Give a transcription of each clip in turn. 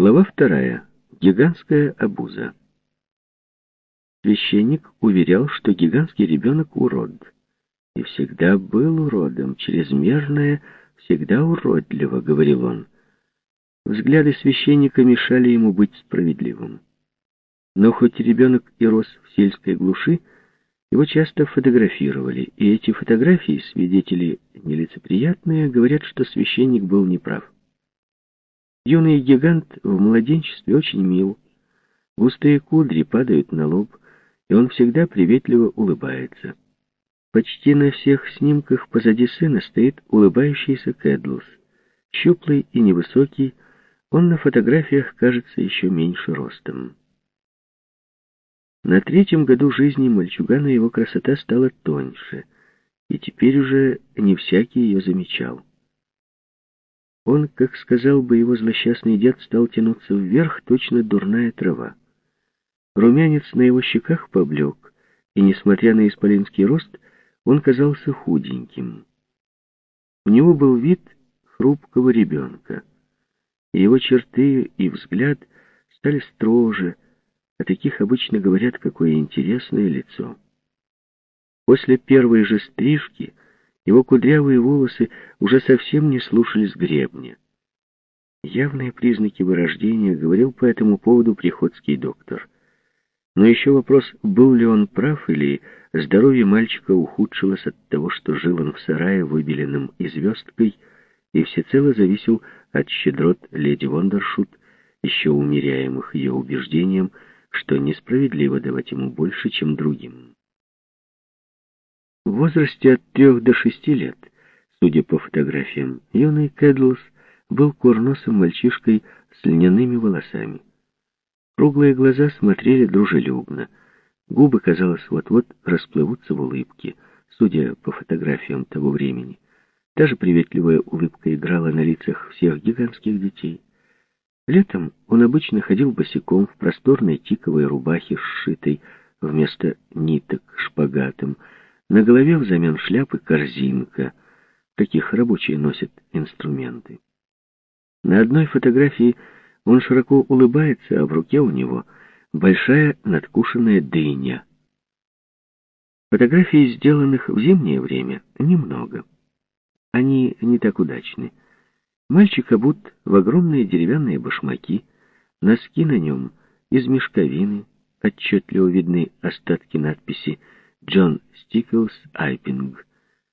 Глава вторая. Гигантская обуза. Священник уверял, что гигантский ребенок урод. И всегда был уродом, чрезмерное, всегда уродливо, говорил он. Взгляды священника мешали ему быть справедливым. Но хоть ребенок и рос в сельской глуши, его часто фотографировали, и эти фотографии, свидетели нелицеприятные, говорят, что священник был неправ. Юный гигант в младенчестве очень мил. Густые кудри падают на лоб, и он всегда приветливо улыбается. Почти на всех снимках позади сына стоит улыбающийся Кэдлс. Щуплый и невысокий, он на фотографиях кажется еще меньше ростом. На третьем году жизни мальчугана его красота стала тоньше, и теперь уже не всякий ее замечал. Он, как сказал бы его злосчастный дед, стал тянуться вверх, точно дурная трава. Румянец на его щеках поблек, и, несмотря на исполинский рост, он казался худеньким. У него был вид хрупкого ребенка, его черты и взгляд стали строже, о таких обычно говорят, какое интересное лицо. После первой же стрижки его кудрявые волосы уже совсем не слушались гребня. Явные признаки вырождения говорил по этому поводу приходский доктор. Но еще вопрос, был ли он прав, или здоровье мальчика ухудшилось от того, что жил он в сарае, выбеленном и звездкой, и всецело зависел от щедрот леди Вондершут, еще умеряемых ее убеждением, что несправедливо давать ему больше, чем другим. В возрасте от трех до шести лет, судя по фотографиям, юный Кэдлс был курносым мальчишкой с льняными волосами. Круглые глаза смотрели дружелюбно. Губы, казалось, вот-вот расплывутся в улыбке, судя по фотографиям того времени. Та же приветливая улыбка играла на лицах всех гигантских детей. Летом он обычно ходил босиком в просторной тиковой рубахе, сшитой вместо ниток шпагатом, на голове взамен шляпы корзинка, каких рабочие носят инструменты. На одной фотографии он широко улыбается, а в руке у него большая надкушенная дыня. Фотографий, сделанных в зимнее время, немного. Они не так удачны. Мальчик обут в огромные деревянные башмаки, носки на нем из мешковины, отчетливо видны остатки надписи Джон Стиклс Айпинг.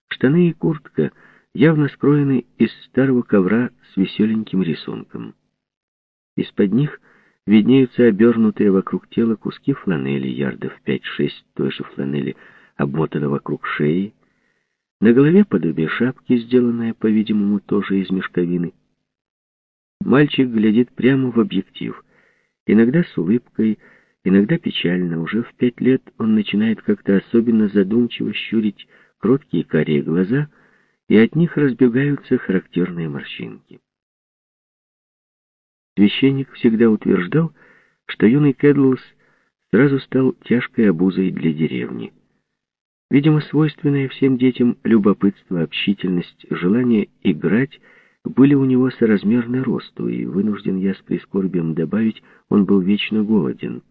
Штаны и куртка явно скроены из старого ковра с веселеньким рисунком. Из-под них виднеются обернутые вокруг тела куски фланели, ярдов 5-6 той же фланели, обмотаны вокруг шеи. На голове подобие шапки, сделанная, по-видимому, тоже из мешковины. Мальчик глядит прямо в объектив, иногда с улыбкой, Иногда печально, уже в пять лет он начинает как-то особенно задумчиво щурить кроткие карие глаза, и от них разбегаются характерные морщинки. Священник всегда утверждал, что юный Кэдлс сразу стал тяжкой обузой для деревни. Видимо, свойственное всем детям любопытство, общительность, желание играть были у него соразмерны росту, и вынужден я с прискорбием добавить, он был вечно голоден.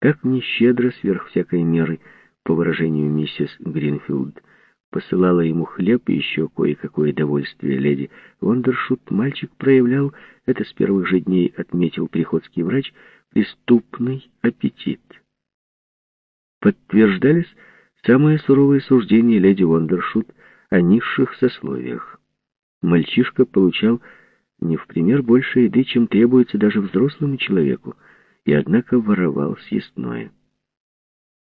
Как мне щедро, сверх всякой меры, по выражению миссис Гринфилд, посылала ему хлеб и еще кое-какое довольствие леди Вондершут, мальчик проявлял, это с первых же дней отметил приходский врач, преступный аппетит. Подтверждались самые суровые суждения леди Вондершут о низших сословиях. Мальчишка получал не в пример больше еды, чем требуется даже взрослому человеку, и однако воровал съестное.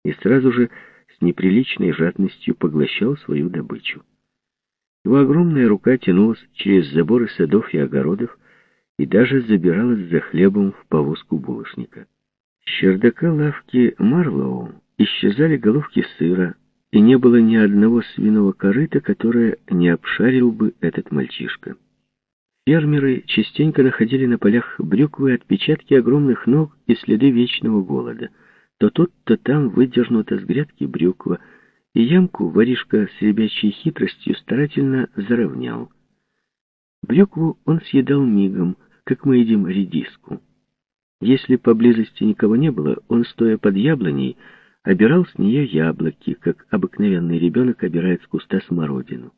И сразу же с неприличной жадностью поглощал свою добычу. Его огромная рука тянулась через заборы садов и огородов и даже забиралась за хлебом в повозку булочника. С чердака лавки Марлоу исчезали головки сыра, и не было ни одного свиного корыта, которое не обшарил бы этот мальчишка. Фермеры частенько находили на полях брюквы отпечатки огромных ног и следы вечного голода. То тут, то там выдернута с грядки брюква, и ямку воришка с ребячей хитростью старательно заровнял. Брюкву он съедал мигом, как мы едим редиску. Если поблизости никого не было, он, стоя под яблоней, обирал с нее яблоки, как обыкновенный ребенок обирает с куста смородину.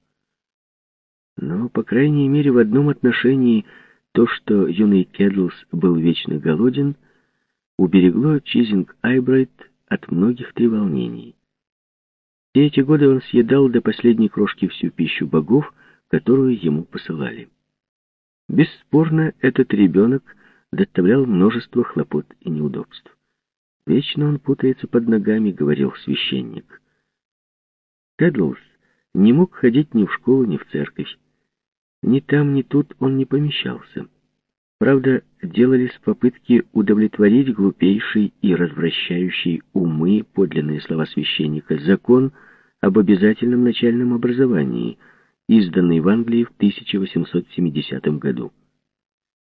Но, по крайней мере, в одном отношении то, что юный Кедлс был вечно голоден, уберегло Чизинг Айбрайт от многих треволнений. Все эти годы он съедал до последней крошки всю пищу богов, которую ему посылали. Бесспорно, этот ребенок доставлял множество хлопот и неудобств. «Вечно он путается под ногами», — говорил священник. Кэдлс не мог ходить ни в школу, ни в церковь. Ни там, ни тут он не помещался. Правда, делались попытки удовлетворить глупейший и развращающий умы подлинные слова священника закон об обязательном начальном образовании, изданный в Англии в 1870 году.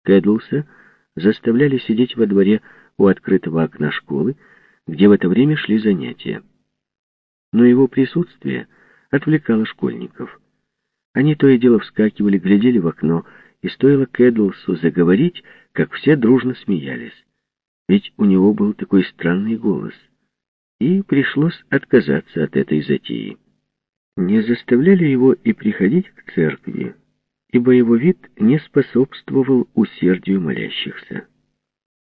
Кэдлса заставляли сидеть во дворе у открытого окна школы, где в это время шли занятия. Но его присутствие отвлекало школьников. Они то и дело вскакивали, глядели в окно, и стоило Кэдлсу заговорить, как все дружно смеялись. Ведь у него был такой странный голос. И пришлось отказаться от этой затеи. Не заставляли его и приходить к церкви, ибо его вид не способствовал усердию молящихся.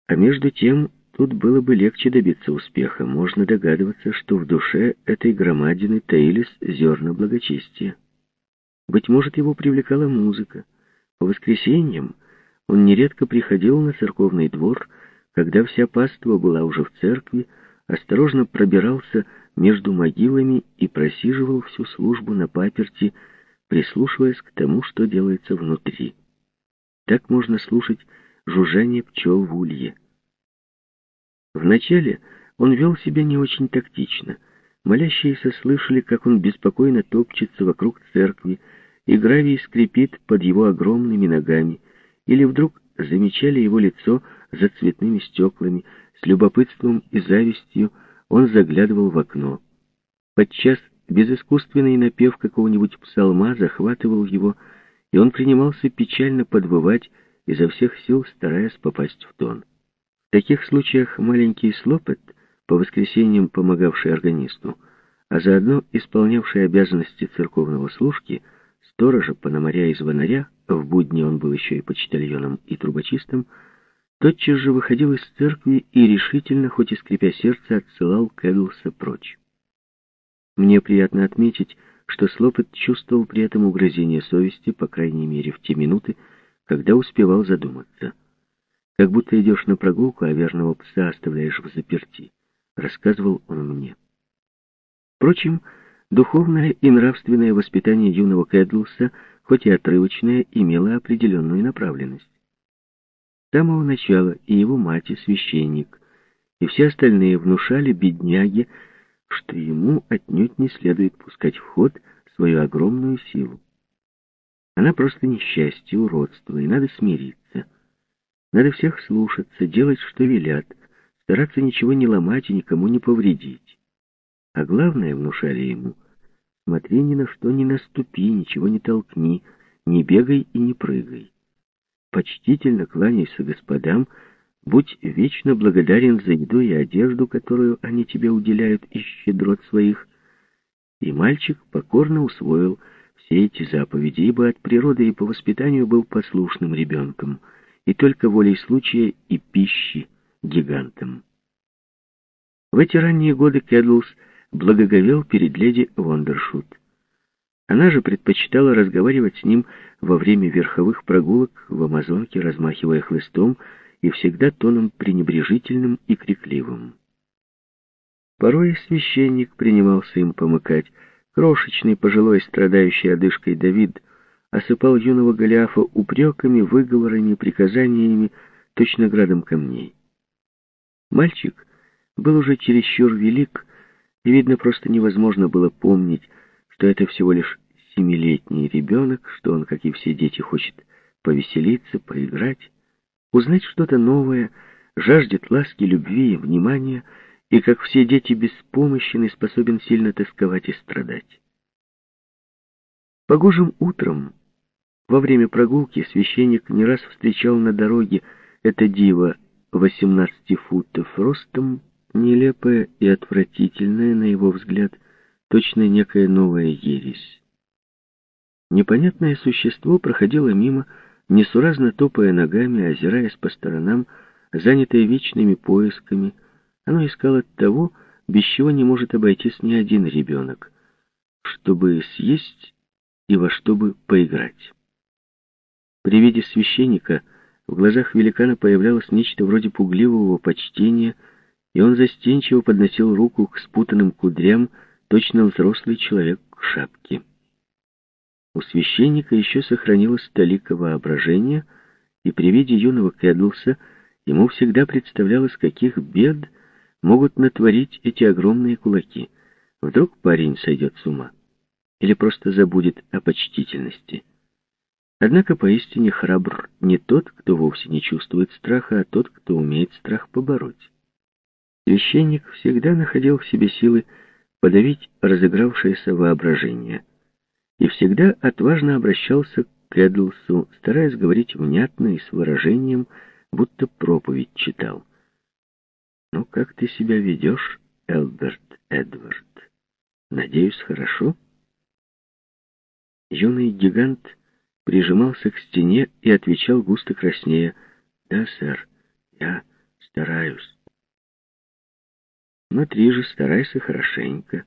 А между тем, тут было бы легче добиться успеха. Можно догадываться, что в душе этой громадины таились зерна благочестия. Быть может, его привлекала музыка. По воскресеньям он нередко приходил на церковный двор, когда вся паства была уже в церкви, осторожно пробирался между могилами и просиживал всю службу на паперти, прислушиваясь к тому, что делается внутри. Так можно слушать жужжание пчел в улье. Вначале он вел себя не очень тактично. Молящиеся слышали, как он беспокойно топчется вокруг церкви, и гравий скрипит под его огромными ногами, или вдруг замечали его лицо за цветными стеклами, с любопытством и завистью он заглядывал в окно. Подчас безыскусственный напев какого-нибудь псалма захватывал его, и он принимался печально подвывать, изо всех сил стараясь попасть в тон. В таких случаях маленький Слопет, по воскресеньям помогавший органисту, а заодно исполнявший обязанности церковного служки, сторожа, пономаря и звонаря, в будни он был еще и почтальоном и трубочистом, тотчас же выходил из церкви и решительно, хоть и скрипя сердце, отсылал Кэдлса прочь. Мне приятно отметить, что Слопет чувствовал при этом угрызение совести, по крайней мере, в те минуты, когда успевал задуматься. Как будто идешь на прогулку, а верного пса оставляешь в заперти, рассказывал он мне. Впрочем, Духовное и нравственное воспитание юного Кэдлса, хоть и отрывочное, имело определенную направленность. С самого начала и его мать, и священник, и все остальные внушали бедняге, что ему отнюдь не следует пускать в ход свою огромную силу. Она просто несчастье, уродство, и надо смириться. Надо всех слушаться, делать, что велят, стараться ничего не ломать и никому не повредить. А главное, внушали ему, смотри ни на что не наступи, ничего не толкни, не бегай и не прыгай. Почтительно кланяйся господам, будь вечно благодарен за еду и одежду, которую они тебе уделяют из щедрот своих. И мальчик покорно усвоил все эти заповеди, ибо от природы и по воспитанию был послушным ребенком, и только волей случая и пищи гигантом. В эти ранние годы Кедлс благоговел перед леди Вондершут. Она же предпочитала разговаривать с ним во время верховых прогулок в Амазонке, размахивая хлыстом и всегда тоном пренебрежительным и крикливым. Порой священник принимался им помыкать. Крошечный, пожилой, страдающий одышкой Давид осыпал юного Голиафа упреками, выговорами, приказаниями, точно градом камней. Мальчик был уже чересчур велик, и, видно, просто невозможно было помнить, что это всего лишь семилетний ребенок, что он, как и все дети, хочет повеселиться, поиграть, узнать что-то новое, жаждет ласки, любви и внимания, и, как все дети, беспомощен способен сильно тосковать и страдать. Погожим утром Во время прогулки священник не раз встречал на дороге это диво 18 футов ростом, нелепое и отвратительное, на его взгляд, точно некая новая ересь. Непонятное существо проходило мимо, несуразно топая ногами, озираясь по сторонам, занятое вечными поисками. Оно искало того, без чего не может обойтись ни один ребенок, чтобы съесть и во что бы поиграть. При виде священника в глазах великана появлялось нечто вроде пугливого почтения, и он застенчиво подносил руку к спутанным кудрям, точно взрослый человек к шапке. У священника еще сохранилось столика воображения, и при виде юного Кэдлса ему всегда представлялось, каких бед могут натворить эти огромные кулаки. Вдруг парень сойдет с ума или просто забудет о почтительности. Однако поистине храбр не тот, кто вовсе не чувствует страха, а тот, кто умеет страх побороть. Священник всегда находил в себе силы подавить разыгравшееся воображение и всегда отважно обращался к Эдлсу, стараясь говорить внятно и с выражением, будто проповедь читал. «Ну, как ты себя ведешь, Элберт Эдвард? Надеюсь, хорошо?» Юный гигант прижимался к стене и отвечал густо краснея. «Да, сэр, я стараюсь». «Смотри же, старайся хорошенько»,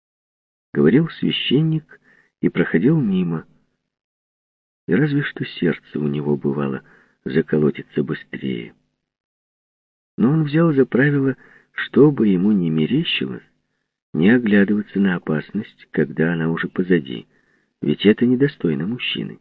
— говорил священник и проходил мимо. И разве что сердце у него бывало заколотиться быстрее. Но он взял за правило, чтобы ему не мерещилось, не оглядываться на опасность, когда она уже позади, ведь это недостойно мужчины.